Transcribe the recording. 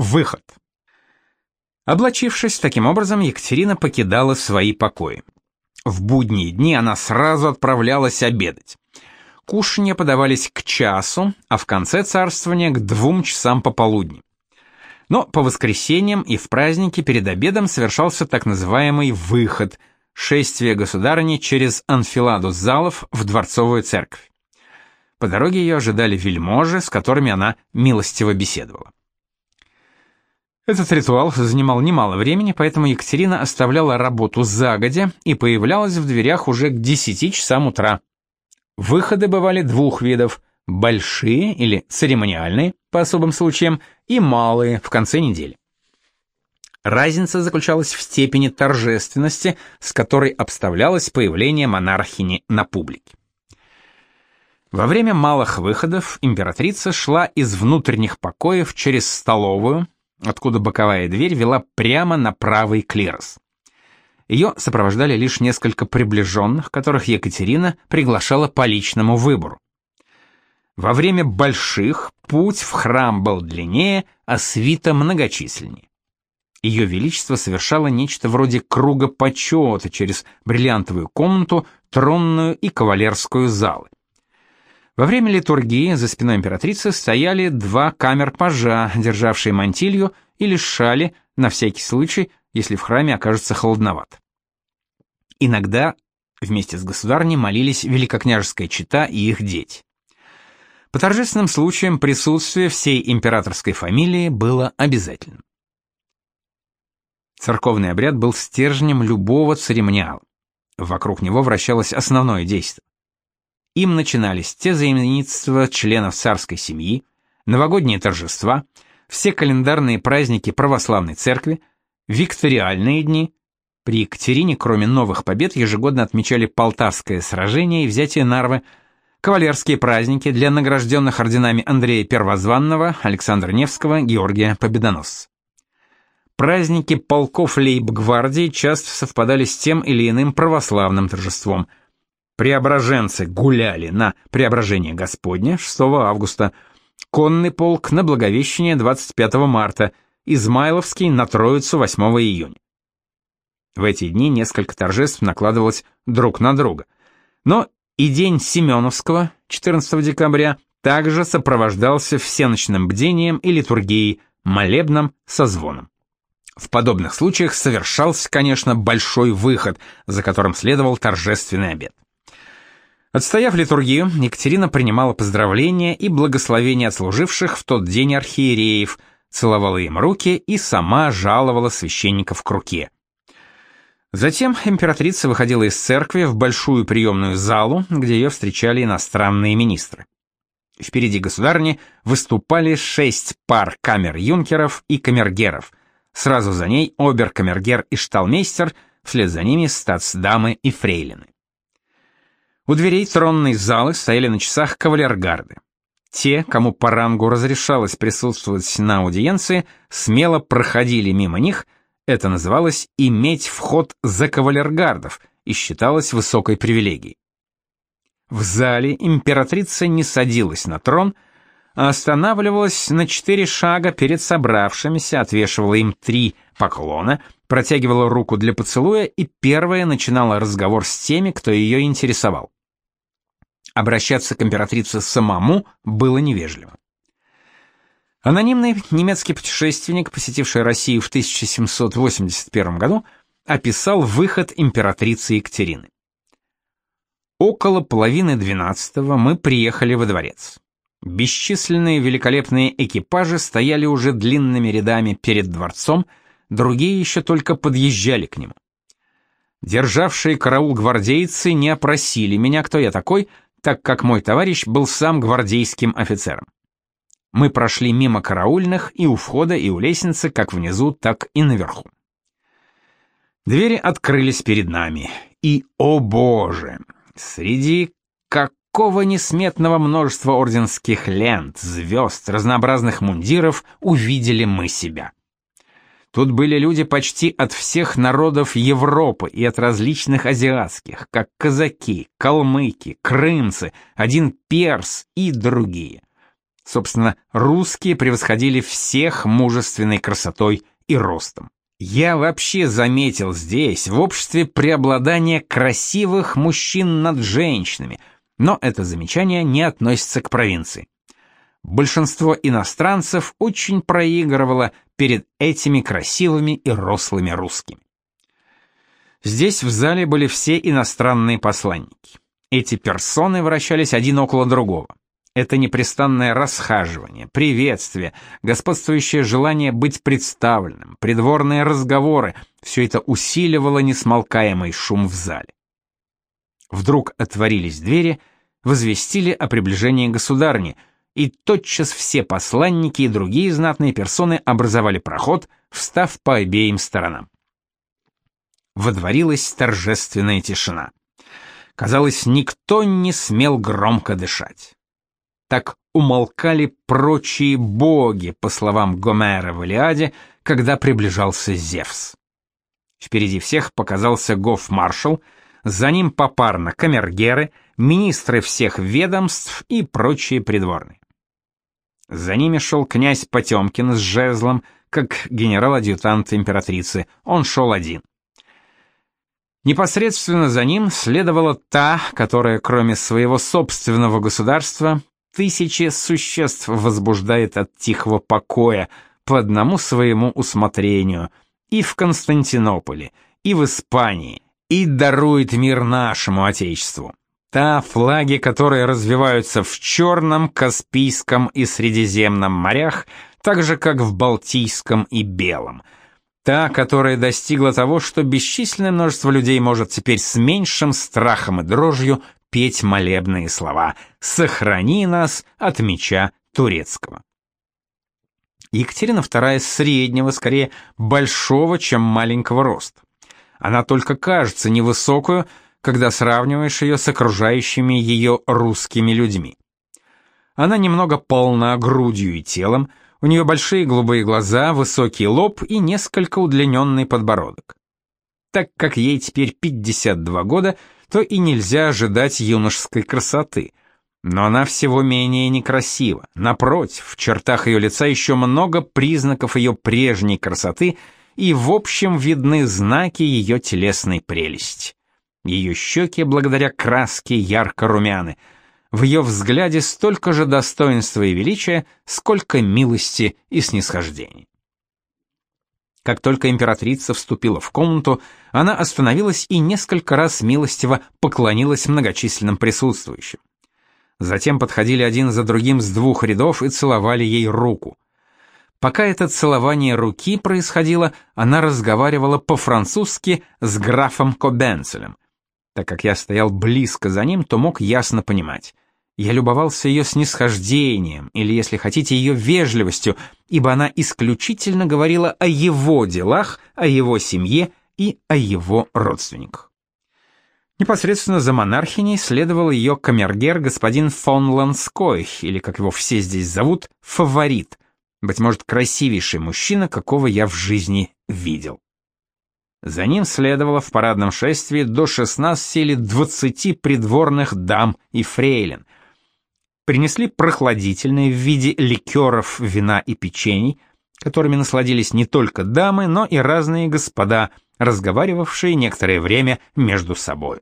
Выход. Облачившись таким образом, Екатерина покидала свои покои. В будние дни она сразу отправлялась обедать. Кушанья подавались к часу, а в конце царствования к двум часам пополудни. Но по воскресеньям и в праздники перед обедом совершался так называемый «выход» — шествие государыни через анфиладу залов в дворцовую церковь. По дороге ее ожидали вельможи, с которыми она милостиво беседовала. Этот ритуал занимал немало времени, поэтому Екатерина оставляла работу загодя и появлялась в дверях уже к 10 часам утра. Выходы бывали двух видов – большие или церемониальные, по особым случаям, и малые, в конце недели. Разница заключалась в степени торжественности, с которой обставлялось появление монархини на публике. Во время малых выходов императрица шла из внутренних покоев через столовую, откуда боковая дверь вела прямо на правый клирос. Ее сопровождали лишь несколько приближенных, которых Екатерина приглашала по личному выбору. Во время больших путь в храм был длиннее, а свита многочисленнее. Ее величество совершало нечто вроде круга почета через бриллиантовую комнату, тронную и кавалерскую залы. Во время литургии за спиной императрицы стояли два камер-пажа, державшие мантилью или шали, на всякий случай, если в храме окажется холодновато. Иногда вместе с государней молились великокняжеская чета и их дети. По торжественным случаям присутствие всей императорской фамилии было обязательным. Церковный обряд был стержнем любого церемониала. Вокруг него вращалось основное действие. Им начинались те заименитства членов царской семьи, новогодние торжества, все календарные праздники православной церкви, викториальные дни. При Екатерине, кроме новых побед, ежегодно отмечали Полтавское сражение и взятие Нарвы, кавалерские праздники для награжденных орденами Андрея Первозванного, Александра Невского, Георгия Победоносца. Праздники полков лейб-гвардии часто совпадали с тем или иным православным торжеством – Преображенцы гуляли на Преображение Господне 6 августа, конный полк на Благовещение 25 марта, Измайловский на Троицу 8 июня. В эти дни несколько торжеств накладывалось друг на друга. Но и день Семеновского, 14 декабря, также сопровождался всеночным бдением и литургией, молебном со звоном. В подобных случаях совершался, конечно, большой выход, за которым следовал торжественный обед. Отстояв литургию, Екатерина принимала поздравления и благословения от служивших в тот день архиереев, целовала им руки и сама жаловала священников к руке. Затем императрица выходила из церкви в большую приемную залу, где ее встречали иностранные министры. Впереди государни выступали шесть пар камер-юнкеров и камергеров. Сразу за ней обер-камергер и шталмейстер, вслед за ними статсдамы и фрейлины. У дверей тронной залы стояли на часах кавалергарды. Те, кому по рангу разрешалось присутствовать на аудиенции, смело проходили мимо них, это называлось «иметь вход за кавалергардов» и считалось высокой привилегией. В зале императрица не садилась на трон, а останавливалась на четыре шага перед собравшимися, отвешивала им три поклона, протягивала руку для поцелуя и первая начинала разговор с теми, кто ее интересовал. Обращаться к императрице самому было невежливо. Анонимный немецкий путешественник, посетивший Россию в 1781 году, описал выход императрицы Екатерины. Около половины двенадцатого мы приехали во дворец. Бесчисленные великолепные экипажи стояли уже длинными рядами перед дворцом, другие еще только подъезжали к нему. Державшие караул гвардейцы не опросили меня, кто я такой, так как мой товарищ был сам гвардейским офицером. Мы прошли мимо караульных и у входа, и у лестницы, как внизу, так и наверху. Двери открылись перед нами, и, о боже, среди какого несметного множества орденских лент, звезд, разнообразных мундиров увидели мы себя. Тут были люди почти от всех народов Европы и от различных азиатских, как казаки, калмыки, крымцы, один перс и другие. Собственно, русские превосходили всех мужественной красотой и ростом. Я вообще заметил здесь, в обществе, преобладание красивых мужчин над женщинами, но это замечание не относится к провинции. Большинство иностранцев очень проигрывало перед этими красивыми и рослыми русскими. Здесь в зале были все иностранные посланники. Эти персоны вращались один около другого. Это непрестанное расхаживание, приветствие, господствующее желание быть представленным, придворные разговоры — все это усиливало несмолкаемый шум в зале. Вдруг отворились двери, возвестили о приближении государни, и тотчас все посланники и другие знатные персоны образовали проход, встав по обеим сторонам. Водворилась торжественная тишина. Казалось, никто не смел громко дышать. Так умолкали прочие боги, по словам Гомера в Илиаде, когда приближался Зевс. Впереди всех показался гоф-маршал, за ним попарно камергеры, министры всех ведомств и прочие придворные. За ними шел князь Потемкин с жезлом, как генерал-адъютант императрицы, он шел один. Непосредственно за ним следовала та, которая, кроме своего собственного государства, тысячи существ возбуждает от тихого покоя по одному своему усмотрению и в Константинополе, и в Испании, и дарует мир нашему Отечеству. Та, флаги которые развиваются в Черном, Каспийском и Средиземном морях, так же, как в Балтийском и Белом. Та, которая достигла того, что бесчисленное множество людей может теперь с меньшим страхом и дрожью петь молебные слова «Сохрани нас от меча турецкого». Екатерина II среднего, скорее большого, чем маленького роста. Она только кажется невысокую, когда сравниваешь ее с окружающими ее русскими людьми. Она немного полна грудью и телом, у нее большие голубые глаза, высокий лоб и несколько удлиненный подбородок. Так как ей теперь 52 года, то и нельзя ожидать юношеской красоты. Но она всего менее некрасива. Напротив, в чертах ее лица еще много признаков ее прежней красоты, и в общем видны знаки ее телесной прелести. Ее щеки, благодаря краске, ярко-румяны. В ее взгляде столько же достоинства и величия, сколько милости и снисхождения. Как только императрица вступила в комнату, она остановилась и несколько раз милостиво поклонилась многочисленным присутствующим. Затем подходили один за другим с двух рядов и целовали ей руку. Пока это целование руки происходило, она разговаривала по-французски с графом Кобенцелем. Так как я стоял близко за ним, то мог ясно понимать. Я любовался ее снисхождением, или, если хотите, ее вежливостью, ибо она исключительно говорила о его делах, о его семье и о его родственниках. Непосредственно за монархиней следовал ее камергер господин фон Ланской, или, как его все здесь зовут, фаворит, быть может, красивейший мужчина, какого я в жизни видел. За ним следовало в парадном шествии до 16 или 20 придворных дам и фрейлин — принесли прохладительные в виде ликеров, вина и печений, которыми насладились не только дамы, но и разные господа, разговаривавшие некоторое время между собою.